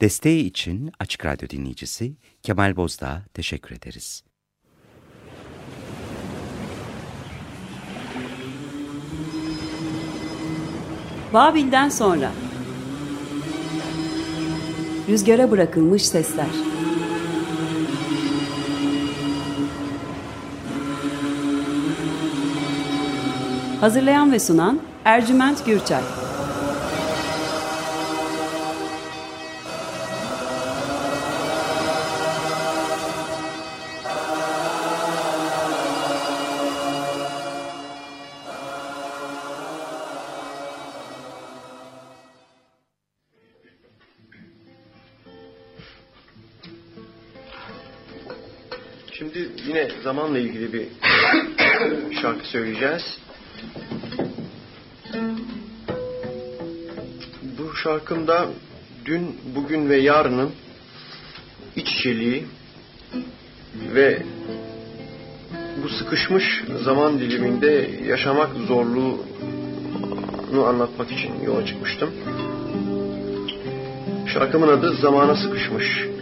Desteği için Açık Radyo dinleyicisi Kemal Bozdağ teşekkür ederiz. Babil'den sonra. Rüzgara bırakılmış sesler. Hazırlayan ve sunan Ercüment Gürçay zamanla ilgili bir şarkı söyleyeceğiz. Bu şarkımda dün, bugün ve yarının iç içeliği ve bu sıkışmış zaman diliminde yaşamak zorluğunu anlatmak için yola çıkmıştım. Şarkımın adı Zamana Sıkışmış.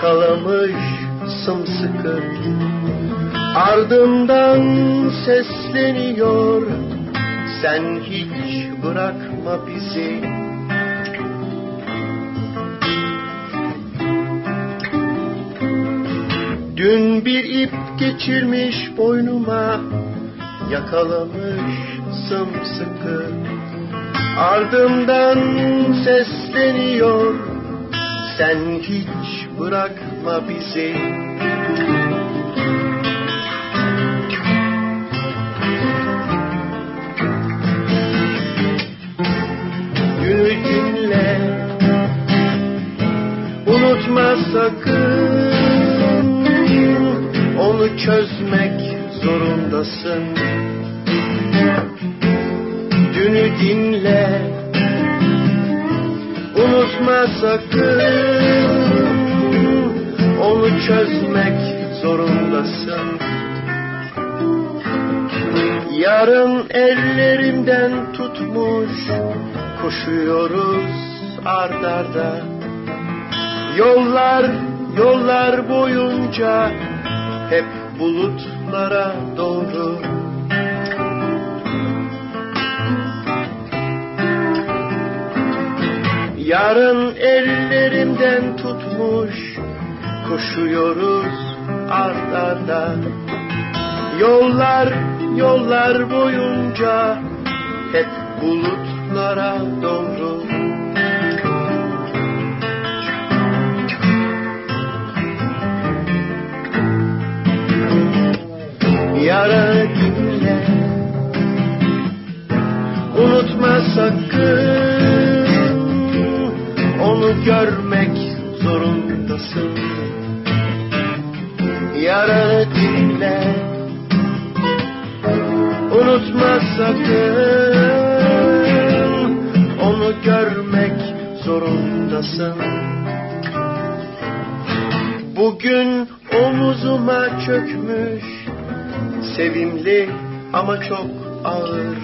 Yakalamış sımsıkı. Ardımdan sesleniyor Sen hiç bırakma bizi. Dün bir ip geçirmiş boynuma Yakalamış sımsıkı. Ardımdan sesleniyor Sen hiç bırakma bizi Koşuyoruz ard arda. Yollar, yollar boyunca Hep bulutlara doğru. Yarın ellerimden tutmuş Koşuyoruz ard arda. Yollar, yollar boyunca Hep bulutlara doğru. Yara dinle Unutma sakın. Onu görmek zorundasın. Yara dinle Unutma sakın zorundasın. Bugün omuzuma çökmüş Sevimli ama çok ağır.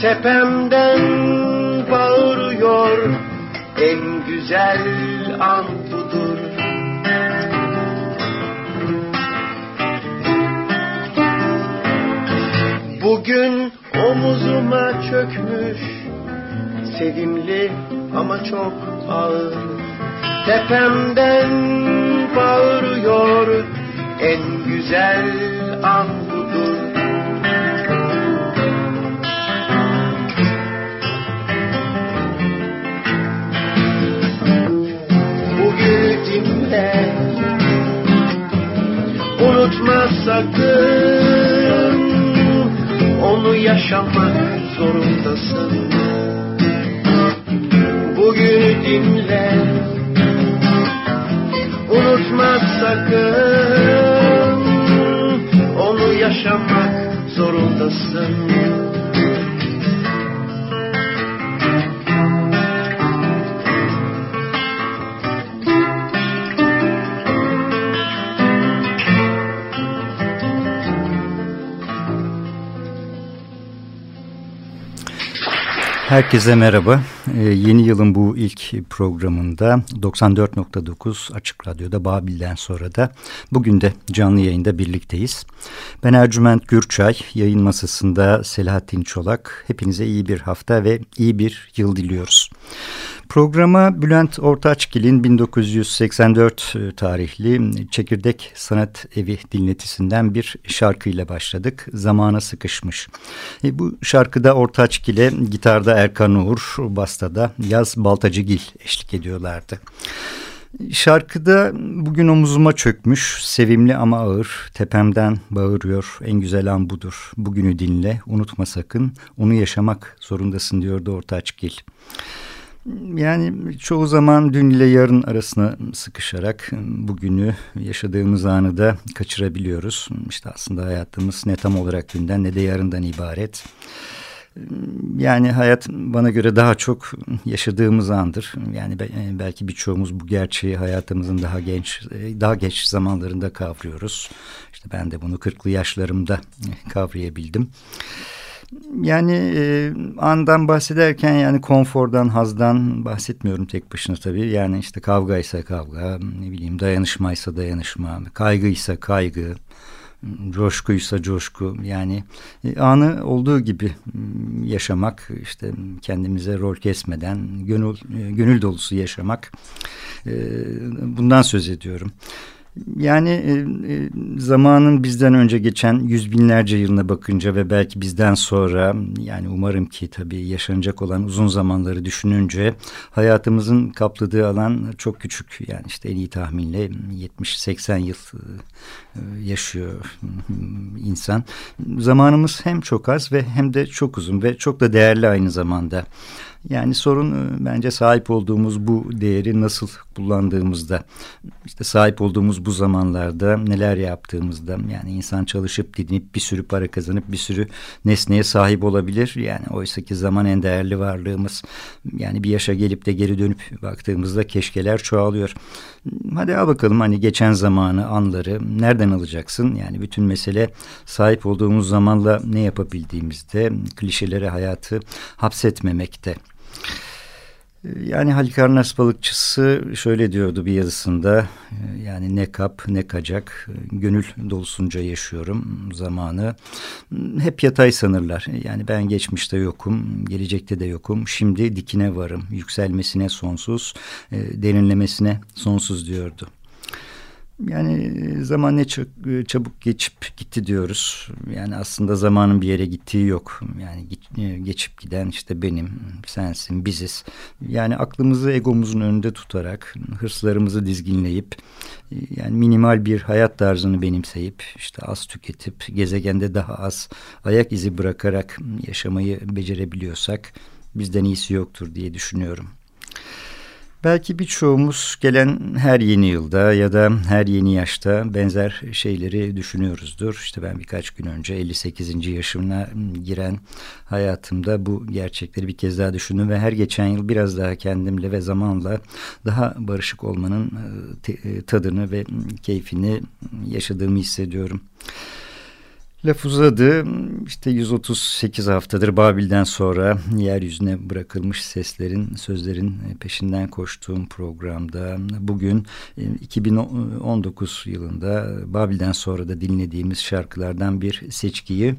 Tepemden bağırıyor En güzel an budur. Bugün omuzuma çökmüş Sevimli ama çok ağır. Tepemden bağırıyor En güzel an budur Bugün dinle Unutma sakın. Onu yaşamak zorundasın Bugünü dinle. Unutma sakın. Onu yaşamak zorundasın Herkese merhaba. Ee, yeni yılın bu ilk programında 94.9 Açık Radyo'da Babil'den sonra da bugün de canlı yayında birlikteyiz. Ben Ercüment Gürçay, yayın masasında Selahattin Çolak. Hepinize iyi bir hafta ve iyi bir yıl diliyoruz. Programa Bülent Ortaçgil'in 1984 e, tarihli Çekirdek Sanat Evi dinletisinden bir şarkıyla başladık. Zamana sıkışmış. E, bu şarkıda Ortaçgil'e gitarda Erkan Uğur, bastada Yaz Baltacıgil eşlik ediyorlardı. Şarkıda bugün omuzuma çökmüş, sevimli ama ağır, tepemden bağırıyor, en güzel an budur. Bugünü dinle, unutma sakın, onu yaşamak zorundasın diyordu Ortaçgil. Yani çoğu zaman dün ile yarın arasına sıkışarak bugünü yaşadığımız anı da kaçırabiliyoruz. İşte aslında hayatımız ne tam olarak dünden ne de yarından ibaret. Yani hayat bana göre daha çok yaşadığımız andır. Yani belki birçoğumuz bu gerçeği hayatımızın daha genç, daha geç zamanlarında kavruyoruz. İşte ben de bunu kırklı yaşlarımda kavrayabildim. Yani e, andan bahsederken yani konfordan, hazdan bahsetmiyorum tek başına tabii. Yani işte kavgaysa kavga, ne bileyim dayanışmaysa dayanışma, kaygıysa kaygı, coşkuysa coşku. Yani e, anı olduğu gibi yaşamak, işte kendimize rol kesmeden gönül, e, gönül dolusu yaşamak. E, bundan söz ediyorum. Yani e, e, zamanın bizden önce geçen yüz binlerce yılına bakınca ve belki bizden sonra yani umarım ki tabii yaşanacak olan uzun zamanları düşününce hayatımızın kapladığı alan çok küçük. Yani işte en iyi tahminle 70-80 yıl e, yaşıyor insan. Zamanımız hem çok az ve hem de çok uzun ve çok da değerli aynı zamanda. Yani sorun e, bence sahip olduğumuz bu değeri nasıl kullandığımızda, işte sahip olduğumuz bu zamanlarda neler yaptığımızda, yani insan çalışıp dinip bir sürü para kazanıp bir sürü nesneye sahip olabilir. Yani oysa ki zaman en değerli varlığımız. Yani bir yaşa gelip de geri dönüp baktığımızda keşkeler çoğalıyor. Hadi al bakalım hani geçen zamanı, anları nereden alacaksın? Yani bütün mesele sahip olduğumuz zamanla ne yapabildiğimizde, klişelere hayatı hapsetmemekte. Yani Halikarnas balıkçısı şöyle diyordu bir yazısında yani ne kap ne kacak gönül dolusunca yaşıyorum zamanı hep yatay sanırlar yani ben geçmişte yokum gelecekte de yokum şimdi dikine varım yükselmesine sonsuz derinlemesine sonsuz diyordu. Yani zaman ne çabuk geçip gitti diyoruz. Yani aslında zamanın bir yere gittiği yok. Yani geçip giden işte benim, sensin, biziz. Yani aklımızı egomuzun önünde tutarak, hırslarımızı dizginleyip, yani minimal bir hayat tarzını benimseyip, işte az tüketip, gezegende daha az ayak izi bırakarak yaşamayı becerebiliyorsak bizden iyisi yoktur diye düşünüyorum. Belki birçoğumuz gelen her yeni yılda ya da her yeni yaşta benzer şeyleri düşünüyoruzdur. İşte ben birkaç gün önce 58. yaşımına giren hayatımda bu gerçekleri bir kez daha düşündüm ve her geçen yıl biraz daha kendimle ve zamanla daha barışık olmanın e, e, tadını ve keyfini yaşadığımı hissediyorum. Laf uzadı. İşte 138 haftadır Babil'den sonra yeryüzüne bırakılmış seslerin, sözlerin peşinden koştuğum programda bugün 2019 e, yılında Babil'den sonra da dinlediğimiz şarkılardan bir seçkiyi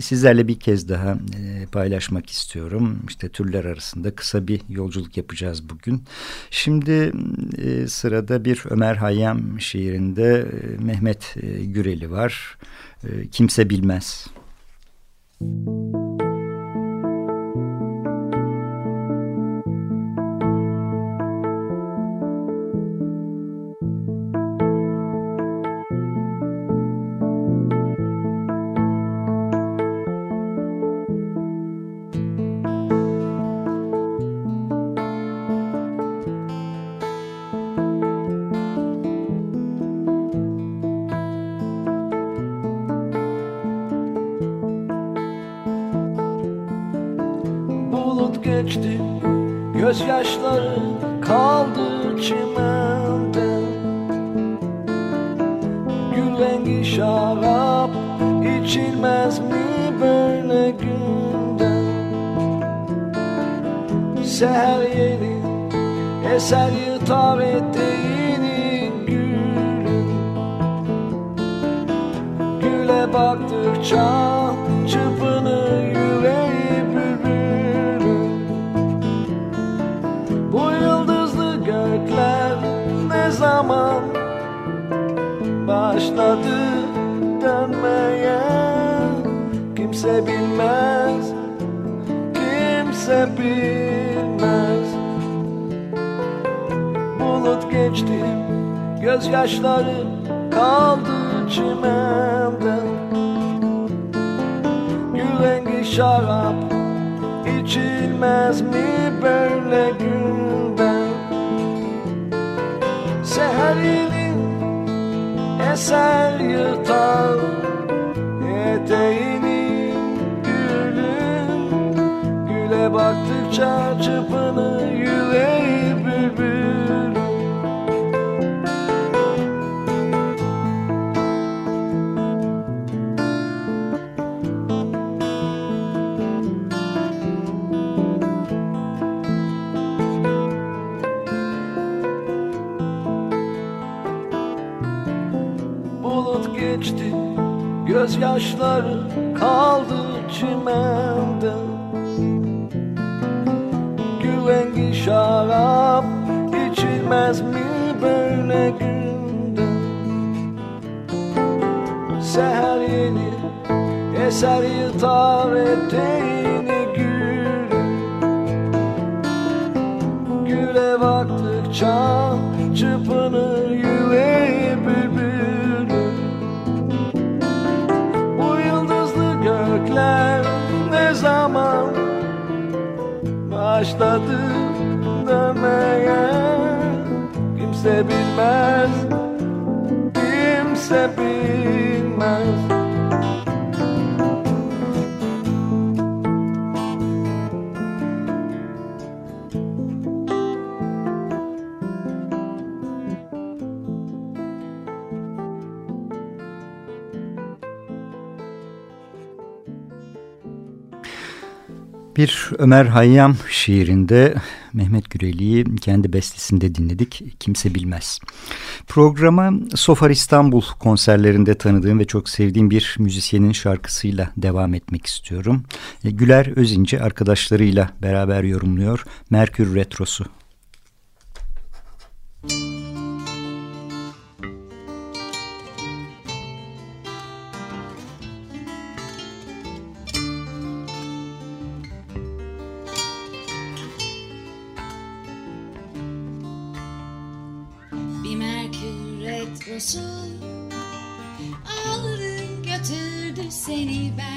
sizlerle bir kez daha e, paylaşmak istiyorum. İşte türler arasında kısa bir yolculuk yapacağız bugün. Şimdi e, sırada bir Ömer Hayyam şiirinde Mehmet Güreli var. Ee, kimse bilmez. Geçti. Gözyaşları kaldı çimende. Gül rengi şarap içilmez mi böyle günde? Seher yeni eser yırtar eteğini gülün Güle baktıkça Kimse bilmez, kimse bilmez. Bulut geçti, gözyaşları kaldı çimende. Gül rengi şarap içilmez mi böyle günden Seherinin eser baktıkça çırpınır yüreği bülbülün Bulut geçti Gözyaşları kaldı çimende rengi şarap içilmez mi böyle günde? Seher yeni eser yırtar eteğini gülün Güle baktıkça çırpınır yüreği başladı dönmeye Kimse bilmez, kimse bilmez Bir Ömer Hayyam şiirinde Mehmet Güreli'yi kendi bestesinde dinledik. Kimse bilmez. Programa Sofar İstanbul konserlerinde tanıdığım ve çok sevdiğim bir müzisyenin şarkısıyla devam etmek istiyorum. E, Güler Özinci arkadaşlarıyla beraber yorumluyor Merkür Retrosu. Aldı götürdü seni benden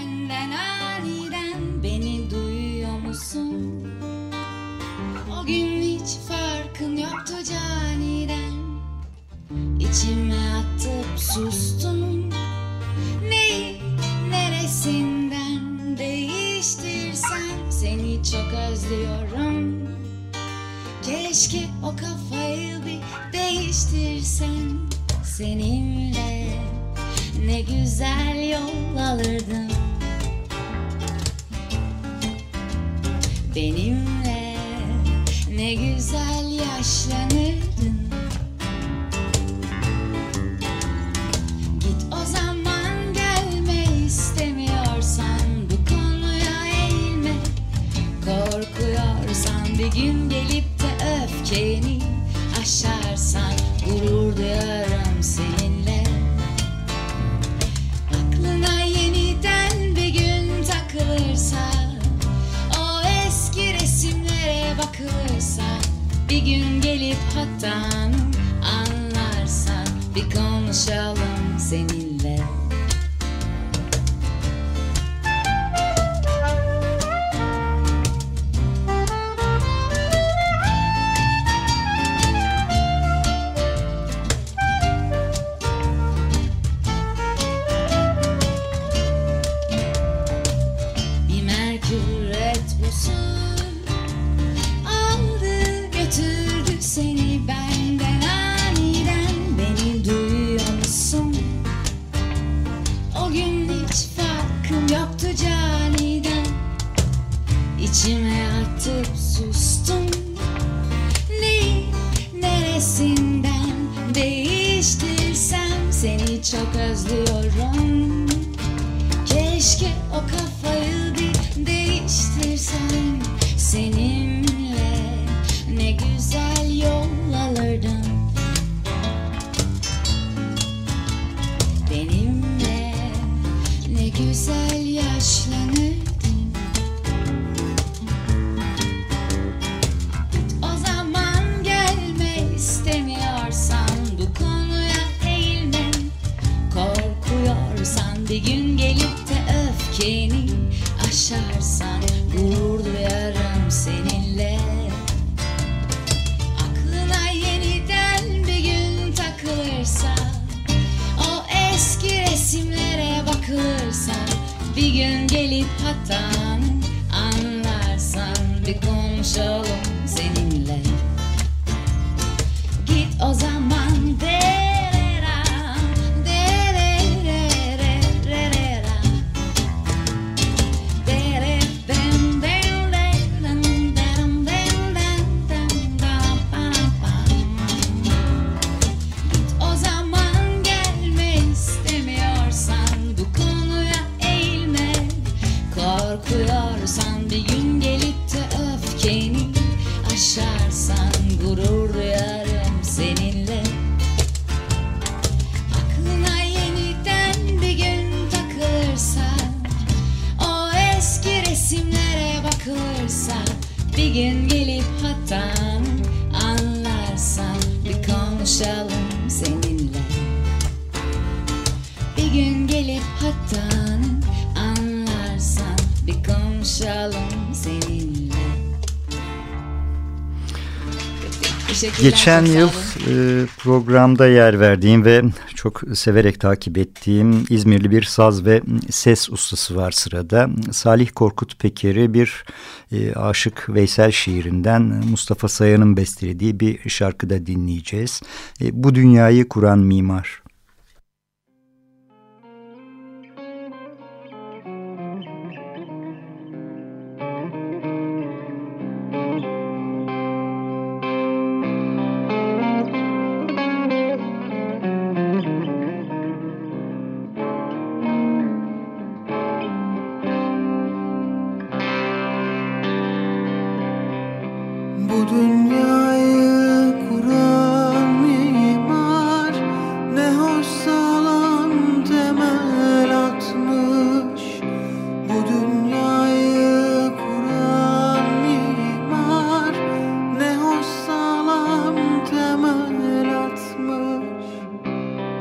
Geçen yıl e, programda yer verdiğim ve çok severek takip ettiğim İzmirli bir saz ve ses ustası var sırada. Salih Korkut Peker'i bir e, Aşık Veysel şiirinden Mustafa Sayan'ın bestelediği bir şarkıda dinleyeceğiz. E, bu dünyayı kuran mimar.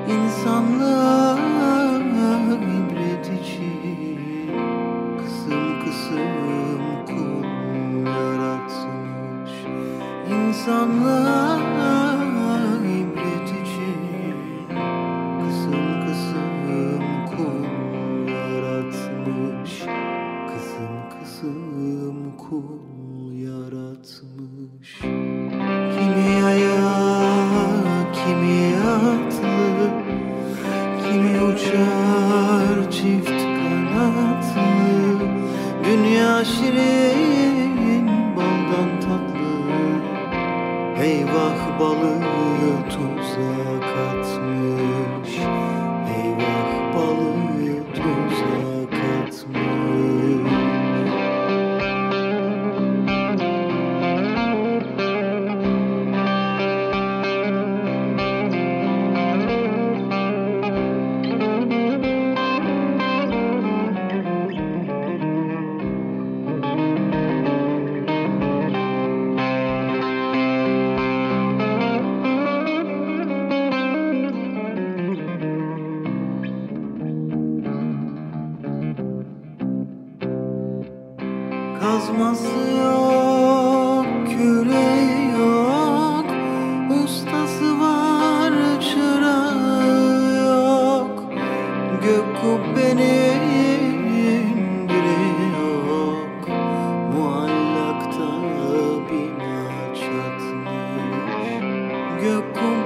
insanlığa ibret için kısım kısım kul yaratmış. İnsanlığa 越过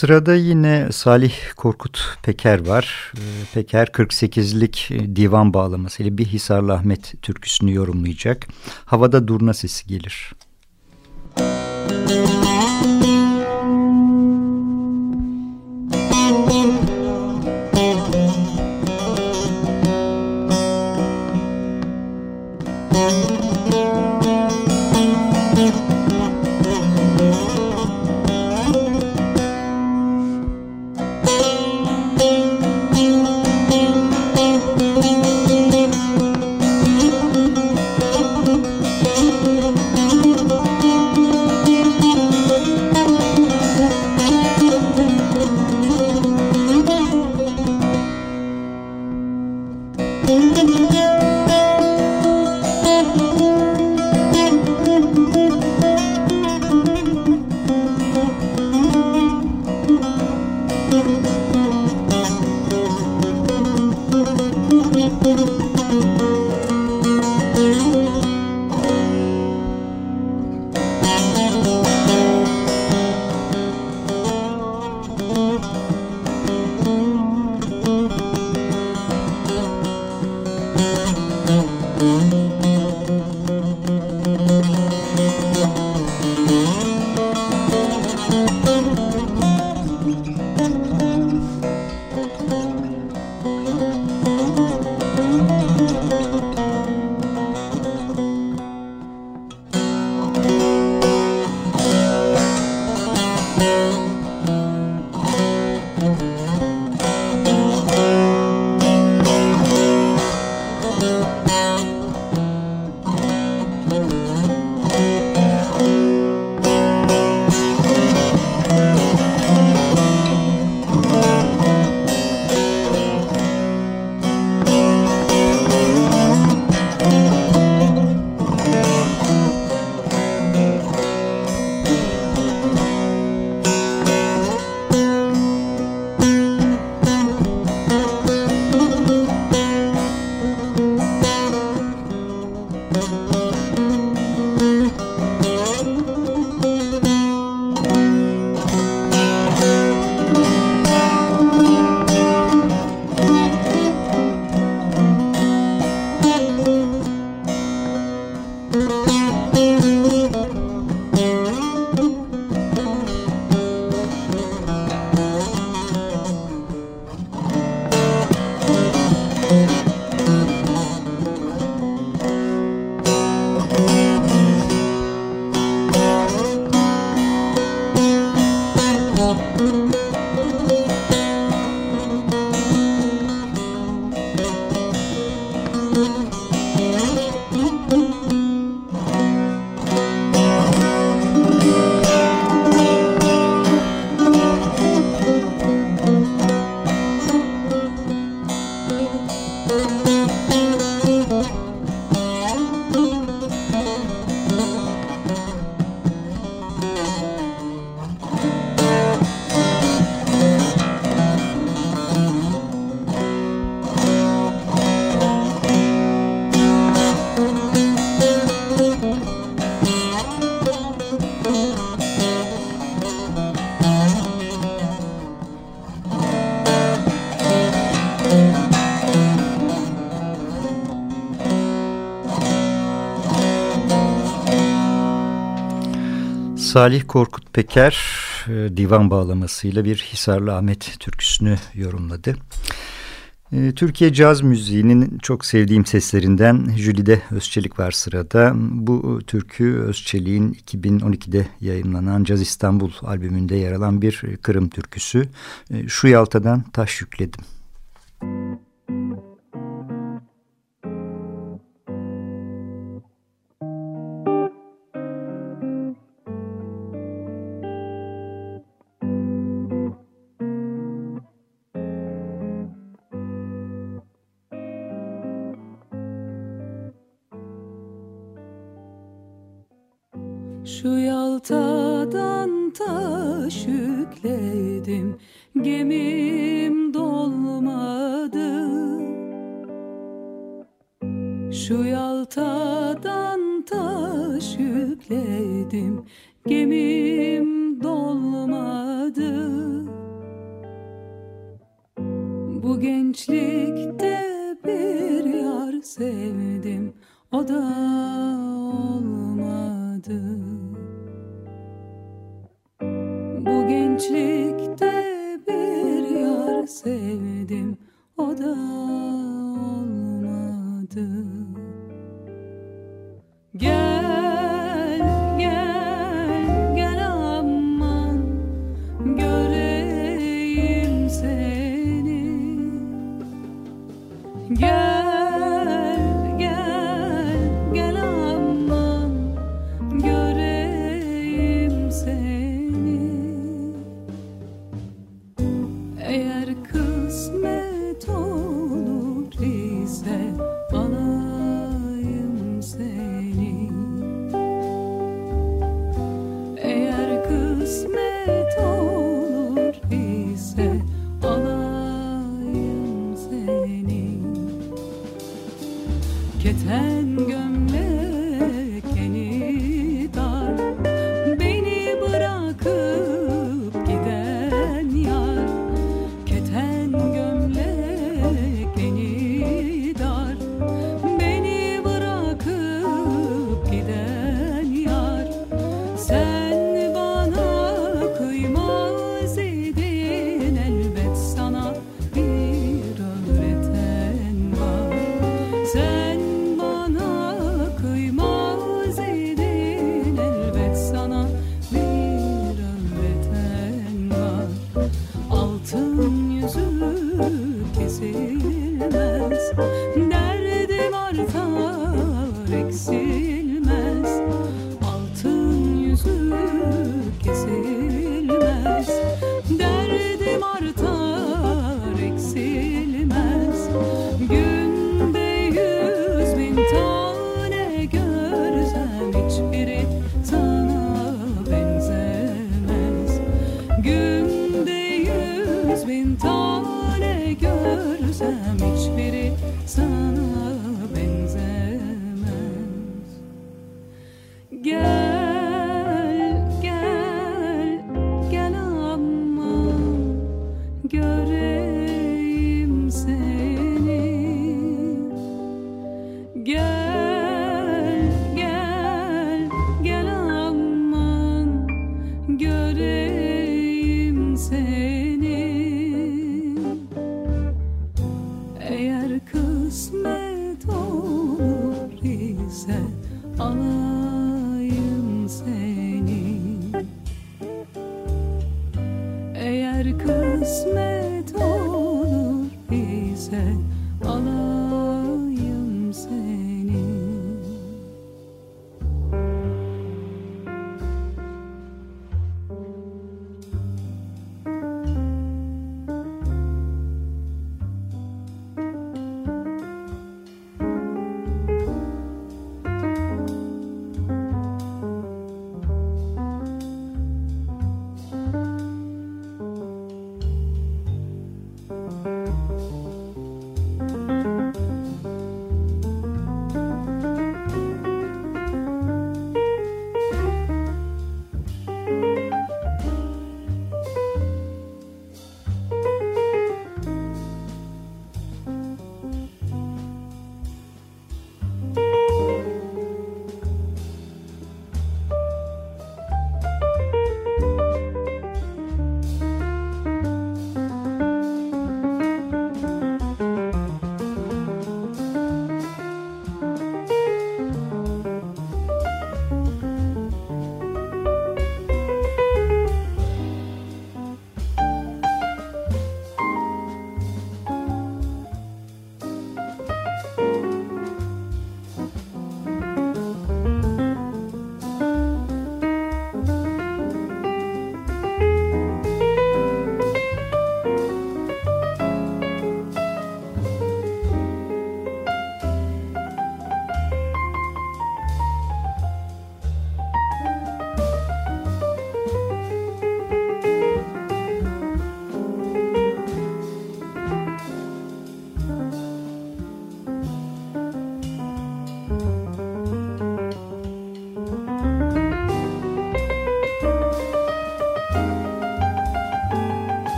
Sırada yine Salih Korkut Peker var. Ee, Peker 48'lik e, divan bağlamasıyla bir Hisarlı Ahmet türküsünü yorumlayacak. Havada durna sesi gelir. Müzik Salih Korkut Peker e, divan bağlamasıyla bir Hisarlı Ahmet türküsünü yorumladı. E, Türkiye caz müziğinin çok sevdiğim seslerinden Jülide Özçelik var sırada. Bu türkü Özçelik'in 2012'de yayınlanan Caz İstanbul albümünde yer alan bir Kırım türküsü. E, Şu yaltadan taş yükledim. Müzik Bu gençlikte bir yar sevdim o da olmadı. Bu gençlikte bir yar sevdim o da olmadı. kesilmez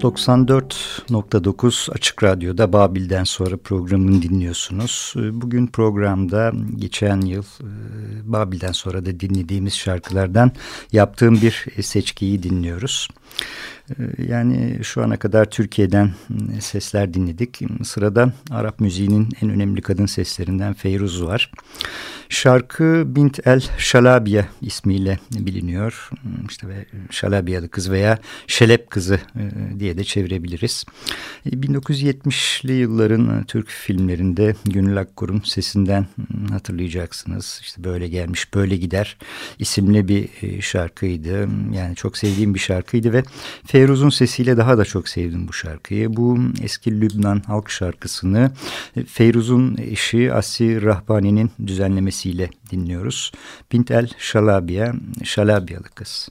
94.9 Açık Radyo'da Babil'den sonra programını dinliyorsunuz. Bugün programda geçen yıl e, Babil'den sonra da dinlediğimiz şarkılardan yaptığım bir seçkiyi dinliyoruz. E, Yani şu ana kadar Türkiye'den sesler dinledik. Sırada Arap müziğinin en önemli kadın seslerinden Feyruz var. Şarkı Bint El Şalabiye ismiyle biliniyor. İşte ve Şalabiyalı kız veya Şelep kızı e, diye de çevirebiliriz. E, 1970'li yılların Türk filmlerinde Gönül Akkor'un sesinden hatırlayacaksınız. İşte böyle gelmiş böyle gider isimli bir e, şarkıydı. Yani çok sevdiğim bir şarkıydı ve Feyruz'un sesiyle daha da çok sevdim bu şarkıyı. Bu eski Lübnan halk şarkısını e, Feyruz'un eşi Asi Rahbani'nin düzenlemesiyle dinliyoruz. Bint El Şalabiye, Şalabiyalı kız.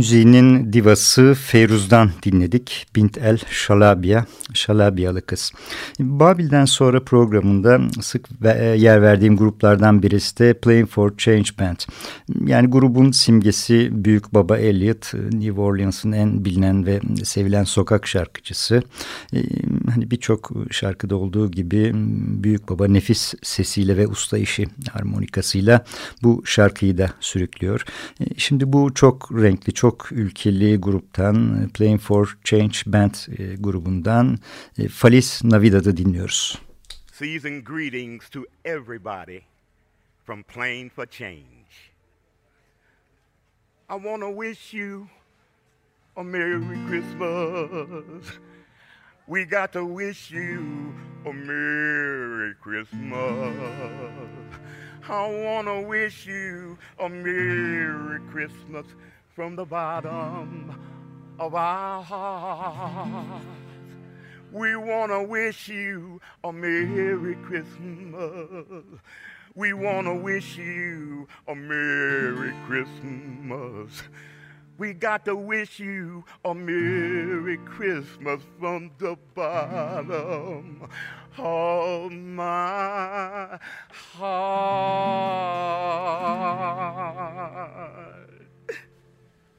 Müziğinin divası Feyruz'dan dinledik. Bint El Şalabiya, Şalabiyalı kız. Babil'den sonra programında sık e, yer verdiğim gruplardan birisi de Playing for Change Band. Yani grubun simgesi Büyük Baba Elliot, New Orleans'ın en bilinen ve sevilen sokak şarkıcısı. Ee, Hani birçok şarkıda olduğu gibi Büyük Baba nefis sesiyle ve usta işi harmonikasıyla bu şarkıyı da sürüklüyor. Şimdi bu çok renkli, çok ülkeli gruptan Playing for Change Band e, grubundan e, Feliz Navidad'ı dinliyoruz. Season greetings to everybody from Plain for Change. I want to wish you a Merry Christmas. We got to wish you a Merry Christmas. I want to wish you a Merry Christmas from the bottom of our hearts. We want to wish you a Merry Christmas. We want to wish you a Merry Christmas. We got to wish you a Merry Christmas from the bottom of my heart.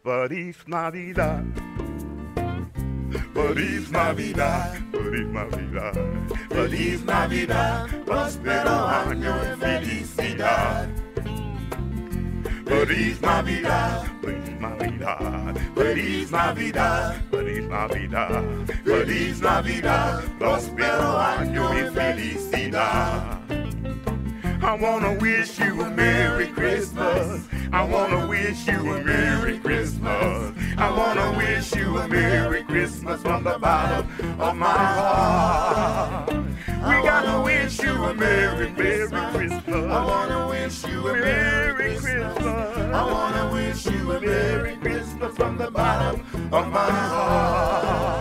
Feliz Navidad. Feliz Navidad, Feliz Navidad, Feliz Navidad, próspero año y felicidad. Feliz Navidad, Feliz Navidad, Feliz Navidad, Feliz Navidad, Feliz Navidad, próspero año y felicidad. I wanna wish you a Merry Christmas. I wanna wish you a Merry Christmas. I wanna wish you a Merry Christmas from the bottom of my heart. We gotta wish you a Merry, Merry Christmas. I wanna wish you a Merry Christmas. I wanna wish you a Merry Christmas from the bottom of my heart.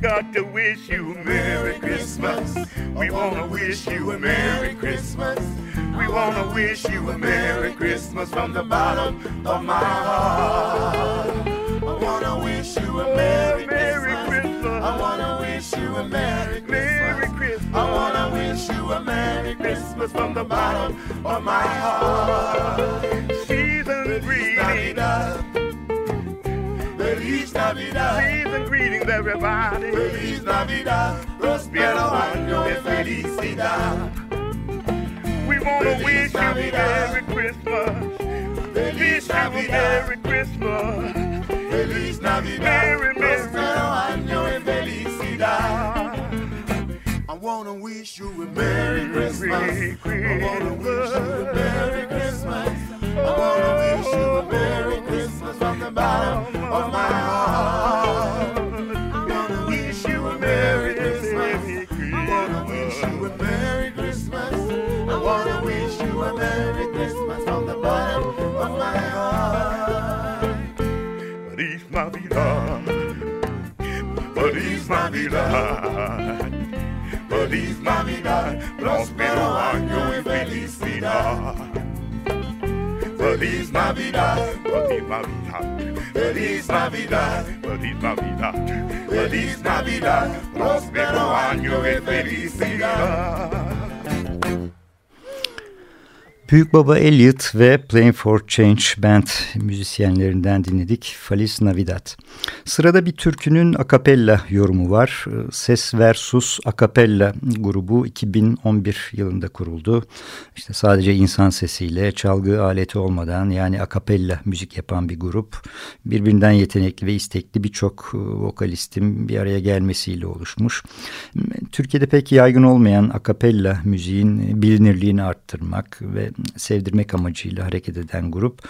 Got to wish you a Merry Christmas. We wanna wish you a Merry Christmas. We wanna wish you a Merry Christmas from the bottom of my heart. I wanna wish you a Merry, Merry Christmas. I wanna wish you a Merry Christmas. Merry Christmas. I wanna wish you a Merry Christmas from the bottom of my heart. Season greetings. Navidad. Season greetings, everybody. Feliz Navidad. Prospero año de felicidad. We wanna wish you a Merry Christmas. Feliz Navidad. Merry Christmas. Feliz Navidad. Merry, Merry. Prospero año de felicidad. I wanna wish you a Merry Christmas. I wanna wish you a Merry Christmas. I wanna wish you a Merry Christmas the bottom of my heart. I wanna wish you a Merry Christmas. I wanna wish you a Merry Christmas. I wanna wish you a Merry Christmas from the bottom of my heart. Feliz Navidad. Feliz Navidad. Feliz Navidad, próspero año y felicidad. Feliz Navidad, Feliz Navidad, Feliz Navidad, Feliz Navidad, Feliz Navidad, próspero año y felicidad. Büyük Baba Elliot ve Playing for Change Band müzisyenlerinden dinledik Feliz Navidad. Sırada bir türkünün akapella yorumu var. Ses Versus Akapella grubu 2011 yılında kuruldu. İşte sadece insan sesiyle çalgı aleti olmadan yani akapella müzik yapan bir grup. Birbirinden yetenekli ve istekli birçok vokalistin bir araya gelmesiyle oluşmuş. Türkiye'de pek yaygın olmayan akapella müziğin bilinirliğini arttırmak ve sevdirmek amacıyla hareket eden grup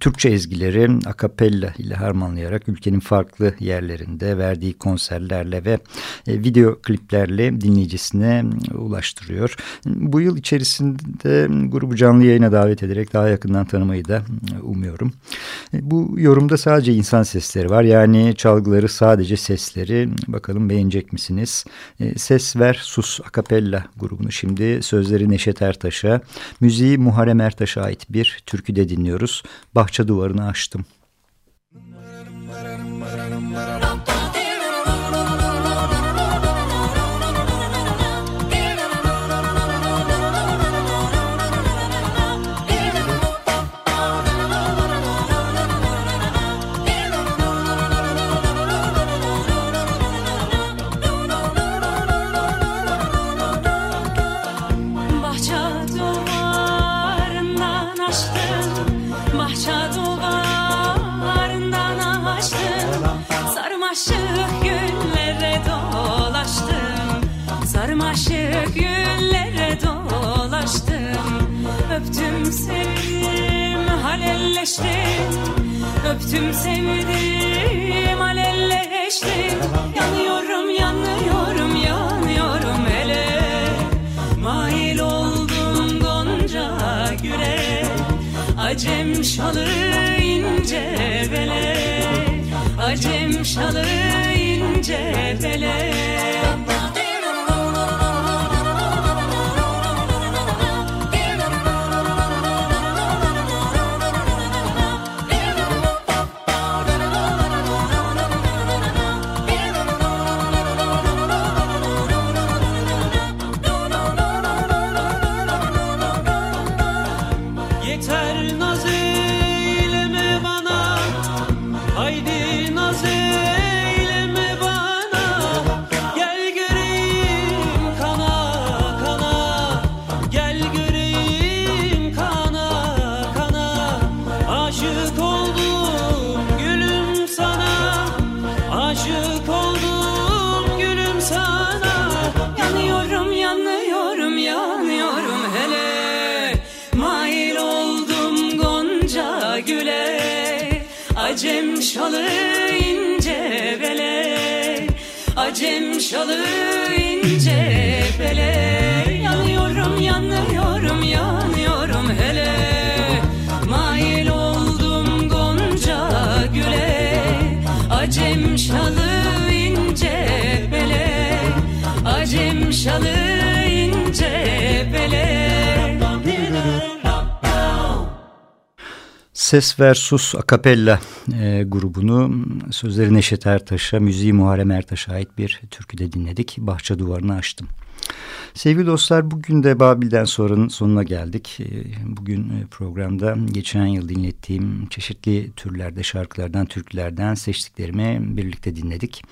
Türkçe ezgileri akapella ile harmanlayarak ülkenin farklı yerlerinde verdiği konserlerle ve e, video kliplerle dinleyicisine ulaştırıyor. Bu yıl içerisinde grubu canlı yayına davet ederek daha yakından tanımayı da umuyorum. Bu yorumda sadece insan sesleri var. Yani çalgıları sadece sesleri. Bakalım beğenecek misiniz? Ses Ver Sus Akapella grubunu şimdi sözleri Neşet Ertaş'a, müziği Muharrem Ertaş'a ait bir türküde dinliyoruz. Bahçe duvarını açtım. Öptüm sevdim halelleştim Öptüm sevdim halelleştim Yanıyorum yanıyorum yanıyorum hele Mail oldum gonca güle. Acem şalı ince bele. Acem şalı ince bele Şalı ince bele Acem şalı ince bele Ses Versus Akapella e, grubunu sözleri Neşet Ertaş'a, müziği Muharrem Ertaş'a ait bir türküde dinledik. Bahçe duvarını açtım. Sevgili dostlar bugün de Babil'den sonranın sonuna geldik. Ee, bugün e, programda geçen yıl dinlettiğim çeşitli türlerde şarkılardan, türkülerden seçtiklerimi birlikte dinledik.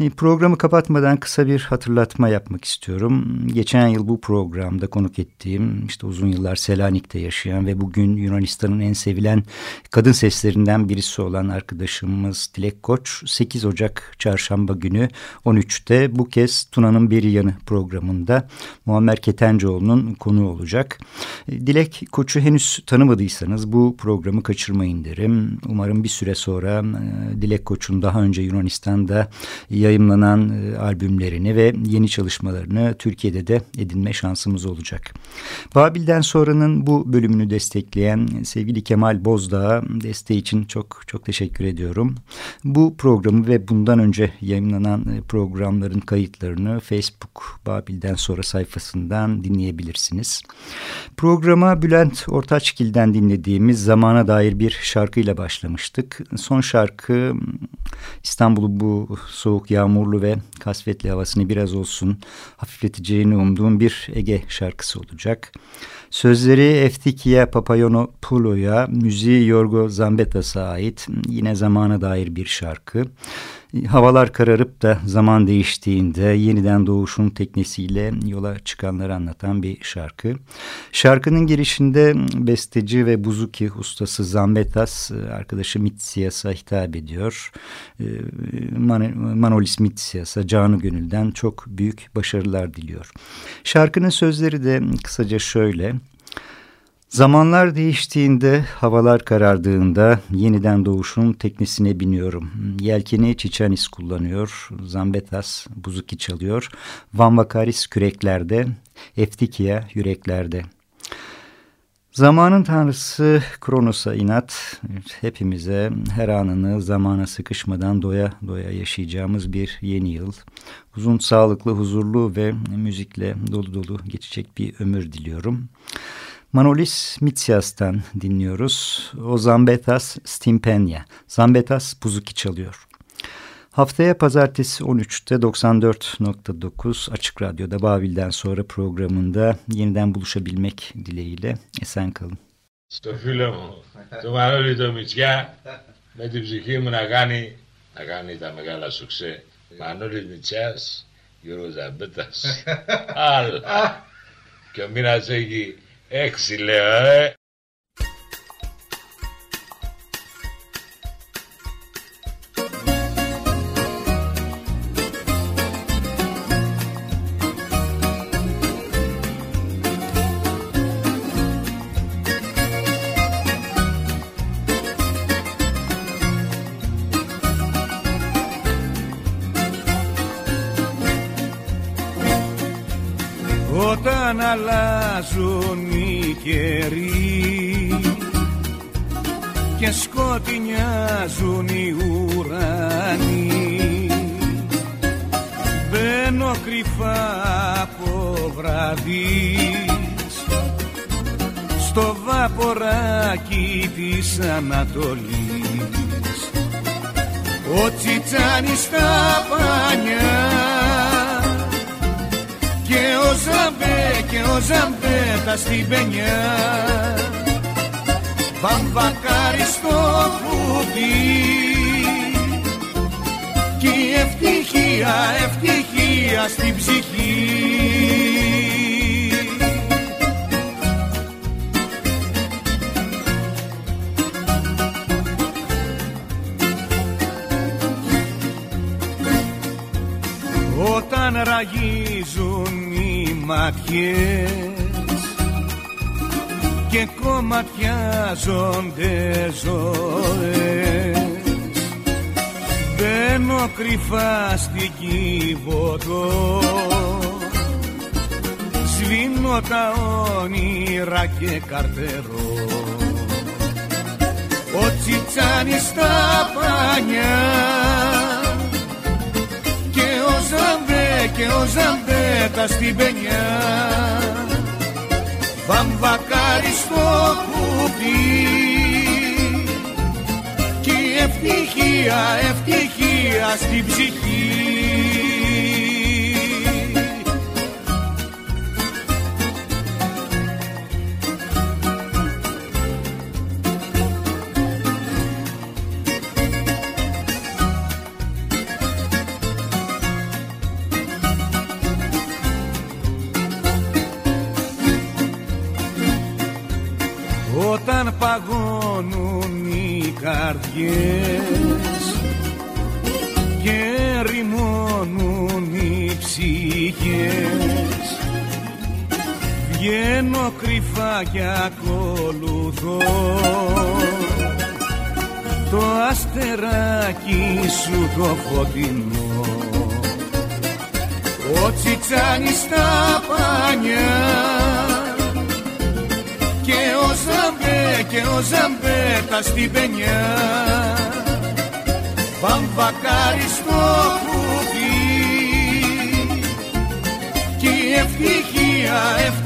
Ee, programı kapatmadan kısa bir hatırlatma yapmak istiyorum. Geçen yıl bu programda konuk ettiğim işte uzun yıllar Selanik'te yaşayan ve bugün Yunanistan'ın en sevilen kadın seslerinden birisi olan arkadaşımız Dilek Koç 8 Ocak çarşamba günü 13'te bu kez Tuna'nın Bir Yanı programında Muammer Ketencoğlu'nun konuğu olacak. E, Dilek Koç'u henüz tanımadıysanız bu programı kaçırmayın derim. Umarım bir süre sonra e, Dilek Koç'un daha önce Yunanistan'da yayımlanan e, albümlerini ve yeni çalışmalarını Türkiye'de de edinme şansımız olacak. Babil'den sonranın bu bölümünü destekleyen sevgili Kemal Bozdağ'a desteği için çok çok teşekkür ediyorum. Bu programı ve bundan önce yayınlanan programların kayıtlarını Facebook Babil'den sonra sayfasından dinleyebilirsiniz. Programa Bülent Ortaçgil'den dinlediğimiz zamana dair bir şarkıyla başlamıştık. Son şarkı İstanbul'u bu soğuk, yağmurlu ve kasvetli havasını biraz olsun hafifleteceğini umduğum bir Ege şarkısı olacak. Sözleri Eftikia Papayonopoulo'ya, müziği Yorgo Zambetas'a ait yine zamana dair bir şarkı. Havalar kararıp da zaman değiştiğinde yeniden doğuşun teknesiyle yola çıkanları anlatan bir şarkı. Şarkının girişinde besteci ve buzuki ustası Zambetas arkadaşı Mitsias'a hitap ediyor. Ee, Manolis Mitsias'a canı gönülden çok büyük başarılar diliyor. Şarkının sözleri de kısaca şöyle. Zamanlar değiştiğinde, havalar karardığında yeniden doğuşun teknesine biniyorum. Yelkeni Çiçanis kullanıyor, Zambetas buzuki çalıyor, Van Vakaris küreklerde, Eftikia yüreklerde. Zamanın tanrısı Kronos'a inat, hepimize her anını zamana sıkışmadan doya doya yaşayacağımız bir yeni yıl. Uzun, sağlıklı, huzurlu ve müzikle dolu dolu geçecek bir ömür diliyorum. Manolis Mitsias'tan dinliyoruz. O Zambetas Stimpenya. Zambetas Buzuki çalıyor. Haftaya pazartesi 13'te 94.9 Açık Radyo'da Babil'den sonra programında yeniden buluşabilmek dileğiyle esen kalın. Στο φίλο μου, το Μανώλη το Μητσιά, με την ψυχή μου να κάνει, να κάνει τα μεγάλα σουξέ. Μανώλης Μητσιάς, Γιώργος Ζαμπέτας. Αλλά, και ο μήνας έχει έξι λέω, ε. Όταν αλλάζουν οι καιροί και σκοτεινιάζουν οι ουρανοί. Μπαίνω κρυφά από βραδείς στο βαποράκι της Ανατολής. Ο Τσιτσάνης στα πανιά και ο Ζαμπέ και ο Ζαμπέ τα στην πενιά. Βαμβακάρι στο κουτί κι η ευτυχία, ευτυχία στην ψυχή. Όταν ραγίζουν οι ματιές και κομματιάζονται ζωές. Μπαίνω κρυφά στην κύβωτο σβήνω τα όνειρα και καρτερώ. Ο τσιτσάνης στα πανιά και ο Ζαμπέ και ο Ζαμπέ τα στην πενιά βαμβακάρι στο κουπί κι η ευτυχία, ευτυχία στην ψυχή καρδιές και ρημώνουν οι ψυχές. Βγαίνω κρυφά και ακολουθώ το αστεράκι σου το φωτεινό. Ο τσιτσάνης στα πανιά και ο Ζαμπέ τα στην πενιά. Βαμβακάρι στο κουπί κι η ευτυχία, ευτυχία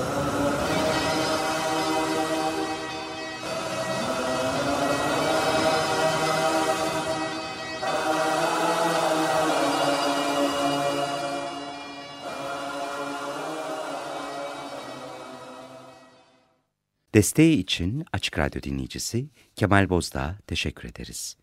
Desteği için Açık Radyo dinleyicisi Kemal Bozdağ teşekkür ederiz.